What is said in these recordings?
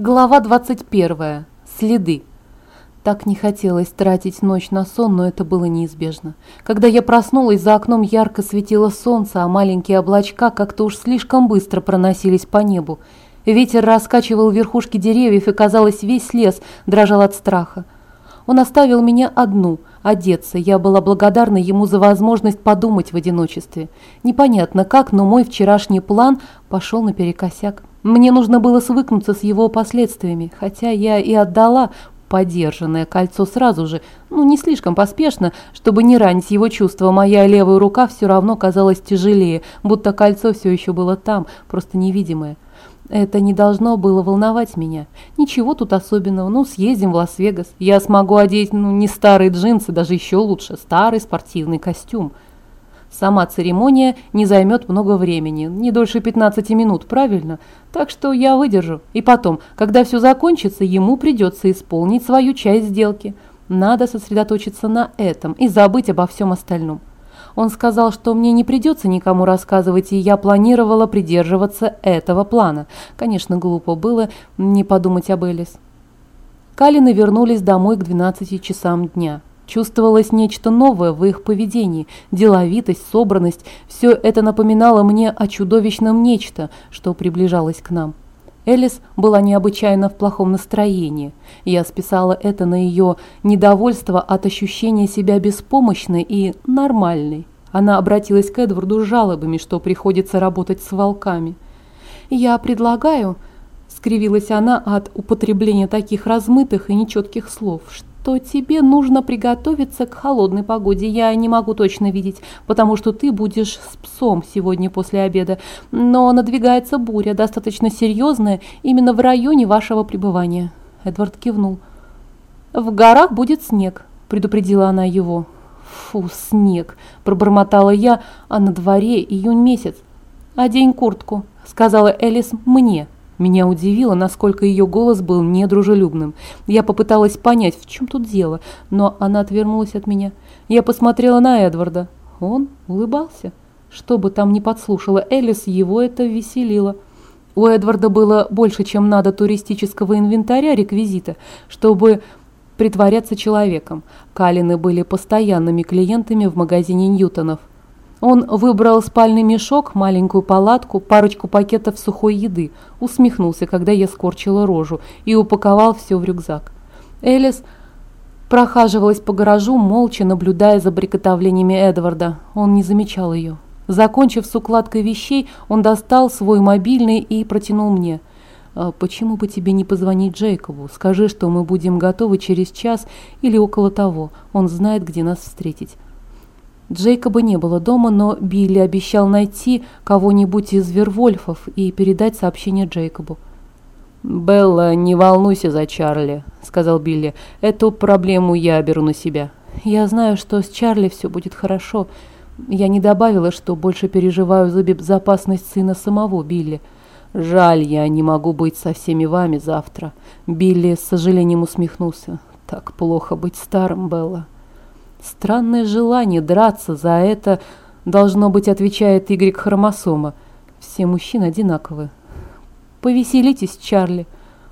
Глава 21. Следы. Так не хотелось тратить ночь на сон, но это было неизбежно. Когда я проснулась, за окном ярко светило солнце, а маленькие облачка как-то уж слишком быстро проносились по небу. Ветер раскачивал верхушки деревьев, и, казалось, весь лес дрожал от страха. Он оставил меня одну, одеться. Я была благодарна ему за возможность подумать в одиночестве. Непонятно как, но мой вчерашний план пошел наперекосяк. Мне нужно было свыкнуться с его последствиями, хотя я и отдала подержанное кольцо сразу же, ну не слишком поспешно, чтобы не ранить его чувства. Моя левая рука все равно казалась тяжелее, будто кольцо все еще было там, просто невидимое. Это не должно было волновать меня. Ничего тут особенного. Ну, съездим в Лас-Вегас. Я смогу одеть, ну, не старые джинсы, даже еще лучше, старый спортивный костюм. Сама церемония не займет много времени, не дольше 15 минут, правильно? Так что я выдержу. И потом, когда все закончится, ему придется исполнить свою часть сделки. Надо сосредоточиться на этом и забыть обо всем остальном. Он сказал, что мне не придется никому рассказывать, и я планировала придерживаться этого плана. Конечно, глупо было не подумать об Элис. Калины вернулись домой к 12 часам дня. Чувствовалось нечто новое в их поведении, деловитость, собранность. Все это напоминало мне о чудовищном нечто, что приближалось к нам. Элис была необычайно в плохом настроении. Я списала это на ее недовольство от ощущения себя беспомощной и нормальной. Она обратилась к Эдварду с жалобами, что приходится работать с волками. «Я предлагаю», — скривилась она от употребления таких размытых и нечетких слов, что тебе нужно приготовиться к холодной погоде. Я не могу точно видеть, потому что ты будешь с псом сегодня после обеда. Но надвигается буря, достаточно серьезная, именно в районе вашего пребывания. Эдвард кивнул. В горах будет снег, предупредила она его. Фу, снег, пробормотала я, а на дворе июнь месяц. Одень куртку, сказала Элис мне. Меня удивило, насколько ее голос был недружелюбным. Я попыталась понять, в чем тут дело, но она отвернулась от меня. Я посмотрела на Эдварда. Он улыбался. Что бы там ни подслушала Элис, его это веселило. У Эдварда было больше, чем надо туристического инвентаря, реквизита, чтобы притворяться человеком. Калины были постоянными клиентами в магазине Ньютонов. Он выбрал спальный мешок, маленькую палатку, парочку пакетов сухой еды, усмехнулся, когда я скорчила рожу, и упаковал все в рюкзак. Элис прохаживалась по гаражу, молча наблюдая за приготовлениями Эдварда. Он не замечал ее. Закончив с укладкой вещей, он достал свой мобильный и протянул мне. «А «Почему бы тебе не позвонить Джейкобу? Скажи, что мы будем готовы через час или около того. Он знает, где нас встретить». Джейкоба не было дома, но Билли обещал найти кого-нибудь из Вервольфов и передать сообщение Джейкобу. «Белла, не волнуйся за Чарли», — сказал Билли. «Эту проблему я беру на себя». «Я знаю, что с Чарли все будет хорошо. Я не добавила, что больше переживаю за безопасность сына самого Билли. Жаль, я не могу быть со всеми вами завтра». Билли с сожалением усмехнулся. «Так плохо быть старым, Белла». Странное желание драться за это, должно быть, отвечает Y-хромосома. Все мужчины одинаковы. «Повеселитесь, Чарли».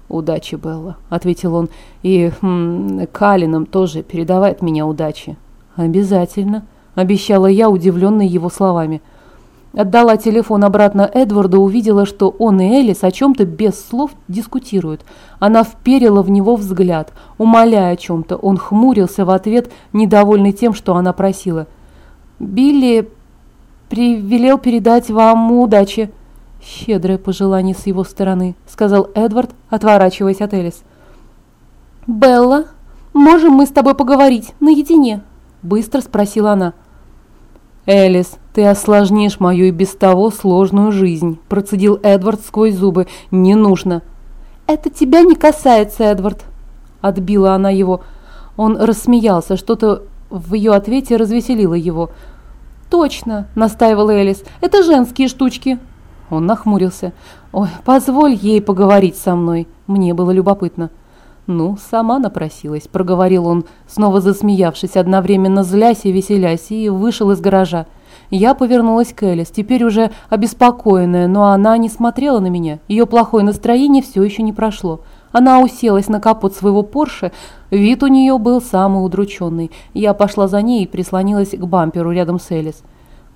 «Удачи, Белла», — ответил он. «И хм, Калинам тоже передавай меня удачи». «Обязательно», — обещала я, удивленная его словами. Отдала телефон обратно Эдварду, увидела, что он и Элис о чем-то без слов дискутируют. Она вперила в него взгляд, умоляя о чем-то. Он хмурился в ответ, недовольный тем, что она просила. «Билли привелел передать вам удачи». «Щедрое пожелание с его стороны», — сказал Эдвард, отворачиваясь от Элис. «Белла, можем мы с тобой поговорить наедине?» — быстро спросила она. «Элис, ты осложнишь мою и без того сложную жизнь», – процедил Эдвард сквозь зубы. «Не нужно». «Это тебя не касается, Эдвард», – отбила она его. Он рассмеялся, что-то в ее ответе развеселило его. «Точно», – настаивала Элис, – «это женские штучки». Он нахмурился. «Ой, позволь ей поговорить со мной». Мне было любопытно. «Ну, сама напросилась», – проговорил он, снова засмеявшись, одновременно злясь и веселясь, и вышел из гаража. Я повернулась к Элис, теперь уже обеспокоенная, но она не смотрела на меня. Ее плохое настроение все еще не прошло. Она уселась на капот своего Порше, вид у нее был самый удрученный. Я пошла за ней и прислонилась к бамперу рядом с Элис.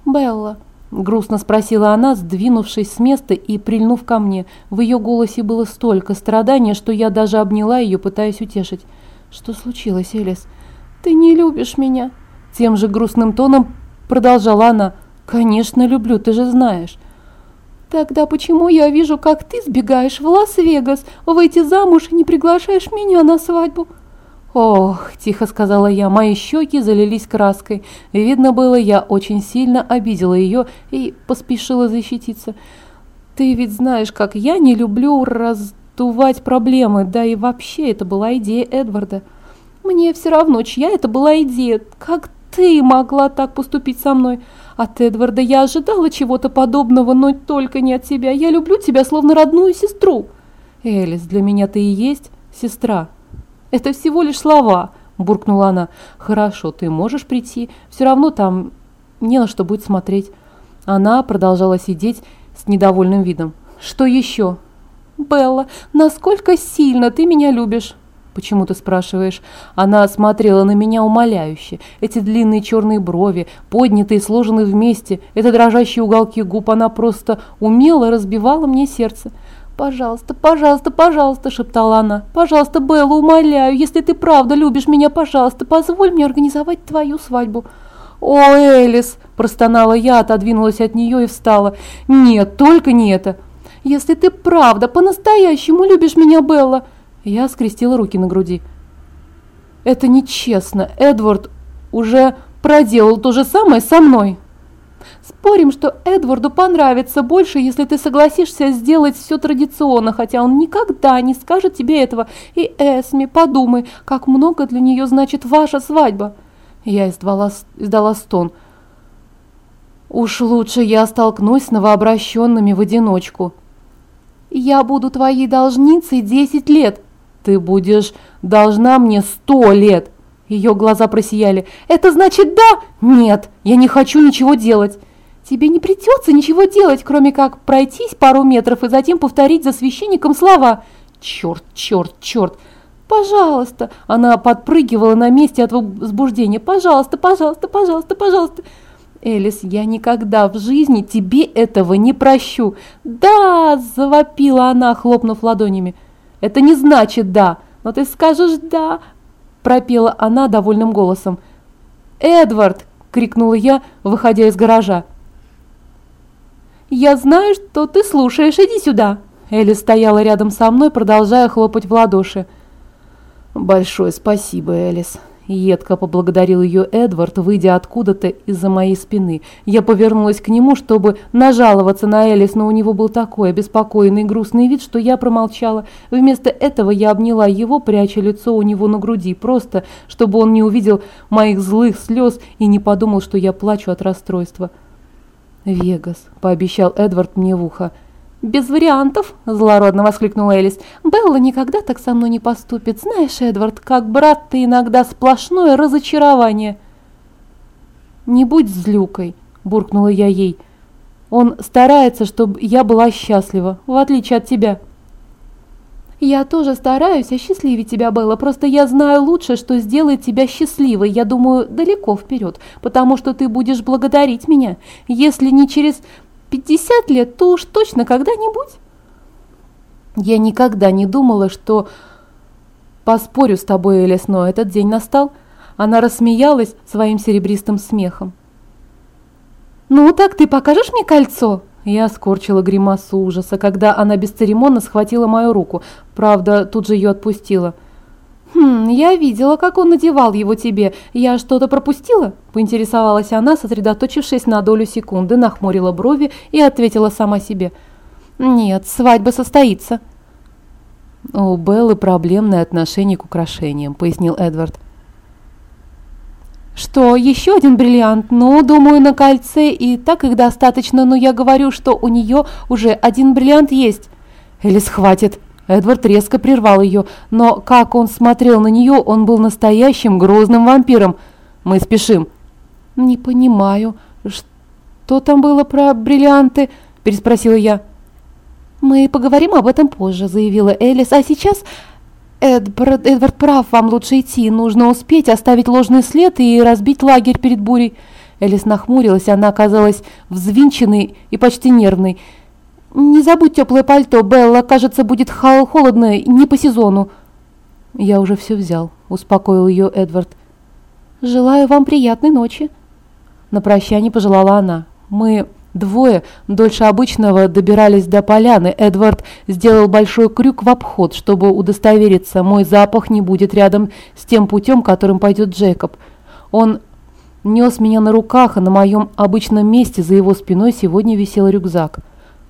«Белла», – грустно спросила она, сдвинувшись с места и прильнув ко мне. В ее голосе было столько страдания, что я даже обняла ее, пытаясь утешить. «Что случилось, Элис? Ты не любишь меня?» Тем же грустным тоном продолжала она. «Конечно люблю, ты же знаешь». «Тогда почему я вижу, как ты сбегаешь в Лас-Вегас, выйти замуж и не приглашаешь меня на свадьбу?» «Ох», – тихо сказала я, мои щеки залились краской. Видно было, я очень сильно обидела ее и поспешила защититься. «Ты ведь знаешь, как я не люблю раздувать проблемы, да и вообще это была идея Эдварда». «Мне все равно, чья это была идея, как ты могла так поступить со мной? От Эдварда я ожидала чего-то подобного, но только не от тебя. Я люблю тебя, словно родную сестру. Элис, для меня ты и есть сестра. Это всего лишь слова, буркнула она. Хорошо, ты можешь прийти. Все равно там не на что будет смотреть. Она продолжала сидеть с недовольным видом. Что еще? Белла, насколько сильно ты меня любишь? Почему ты спрашиваешь? Она смотрела на меня умоляюще. Эти длинные черные брови, поднятые, сложенные вместе, это дрожащие уголки губ, она просто умело разбивала мне сердце. «Пожалуйста, пожалуйста, пожалуйста», — шептала она. «Пожалуйста, Белла, умоляю, если ты правда любишь меня, пожалуйста, позволь мне организовать твою свадьбу». «О, Элис!» – простонала я, отодвинулась от нее и встала. «Нет, только не это!» «Если ты правда, по-настоящему любишь меня, Белла!» Я скрестила руки на груди. «Это нечестно. Эдвард уже проделал то же самое со мной». «Спорим, что Эдварду понравится больше, если ты согласишься сделать все традиционно, хотя он никогда не скажет тебе этого. И Эсми, подумай, как много для нее значит ваша свадьба». Я издала, издала стон. «Уж лучше я столкнусь с новообращенными в одиночку». «Я буду твоей должницей десять лет», «Ты будешь должна мне сто лет!» Ее глаза просияли. «Это значит да?» «Нет, я не хочу ничего делать!» «Тебе не придется ничего делать, кроме как пройтись пару метров и затем повторить за священником слова!» «Черт, черт, черт!» «Пожалуйста!» Она подпрыгивала на месте от возбуждения. «Пожалуйста, пожалуйста, пожалуйста, пожалуйста!» «Элис, я никогда в жизни тебе этого не прощу!» «Да!» – завопила она, хлопнув ладонями. Это не значит «да», но ты скажешь «да», пропела она довольным голосом. «Эдвард!» – крикнула я, выходя из гаража. «Я знаю, что ты слушаешь, иди сюда!» Элли стояла рядом со мной, продолжая хлопать в ладоши. «Большое спасибо, Элис», Едко поблагодарил ее Эдвард, выйдя откуда-то из-за моей спины. Я повернулась к нему, чтобы нажаловаться на Элис, но у него был такой обеспокоенный и грустный вид, что я промолчала. Вместо этого я обняла его, пряча лицо у него на груди, просто чтобы он не увидел моих злых слез и не подумал, что я плачу от расстройства. «Вегас», — пообещал Эдвард мне в ухо, — «Без вариантов!» – злородно воскликнула Элис. «Белла никогда так со мной не поступит. Знаешь, Эдвард, как брат ты иногда сплошное разочарование». «Не будь злюкой», – буркнула я ей. «Он старается, чтобы я была счастлива, в отличие от тебя». «Я тоже стараюсь осчастливить тебя, Белла, просто я знаю лучше, что сделает тебя счастливой, я думаю, далеко вперед, потому что ты будешь благодарить меня, если не через 50 лет, то уж точно когда-нибудь. Я никогда не думала, что поспорю с тобой, Элис, но этот день настал. Она рассмеялась своим серебристым смехом. «Ну так ты покажешь мне кольцо?» Я скорчила гримасу ужаса, когда она бесцеремонно схватила мою руку. Правда, тут же ее отпустила. «Хм, я видела, как он надевал его тебе. Я что-то пропустила?» Поинтересовалась она, сосредоточившись на долю секунды, нахмурила брови и ответила сама себе. «Нет, свадьба состоится». «У Беллы проблемное отношение к украшениям», — пояснил Эдвард. «Что, еще один бриллиант? Ну, думаю, на кольце и так их достаточно, но я говорю, что у нее уже один бриллиант есть». «Элис, хватит!» Эдвард резко прервал ее, но как он смотрел на нее, он был настоящим грозным вампиром. «Мы спешим». «Не понимаю, что там было про бриллианты?» – переспросила я. «Мы поговорим об этом позже», – заявила Элис. «А сейчас Эдвард, Эдвард прав, вам лучше идти. Нужно успеть оставить ложный след и разбить лагерь перед бурей». Элис нахмурилась, она оказалась взвинченной и почти нервной. «Не забудь теплое пальто, Белла, кажется, будет холодно, не по сезону». «Я уже все взял», — успокоил ее Эдвард. «Желаю вам приятной ночи». На прощание пожелала она. «Мы Двое дольше обычного добирались до поляны. Эдвард сделал большой крюк в обход, чтобы удостовериться, мой запах не будет рядом с тем путем, которым пойдет Джейкоб. Он нес меня на руках, а на моем обычном месте за его спиной сегодня висел рюкзак.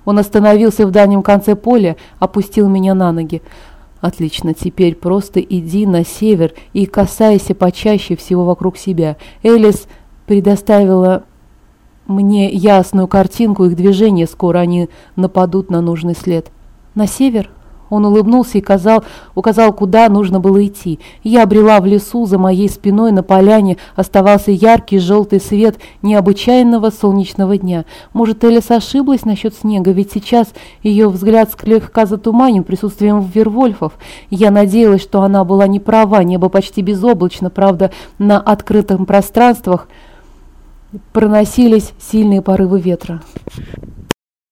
Он остановился в дальнем конце поля, опустил меня на ноги. «Отлично, теперь просто иди на север и касайся почаще всего вокруг себя». Элис предоставила мне ясную картинку их движения, скоро они нападут на нужный след. На север? Он улыбнулся и казал, указал, куда нужно было идти. Я обрела в лесу, за моей спиной на поляне оставался яркий желтый свет необычайного солнечного дня. Может, Элис ошиблась насчет снега, ведь сейчас ее взгляд слегка затуманен присутствием вервольфов. Я надеялась, что она была не права, небо почти безоблачно, правда, на открытых пространствах – проносились сильные порывы ветра.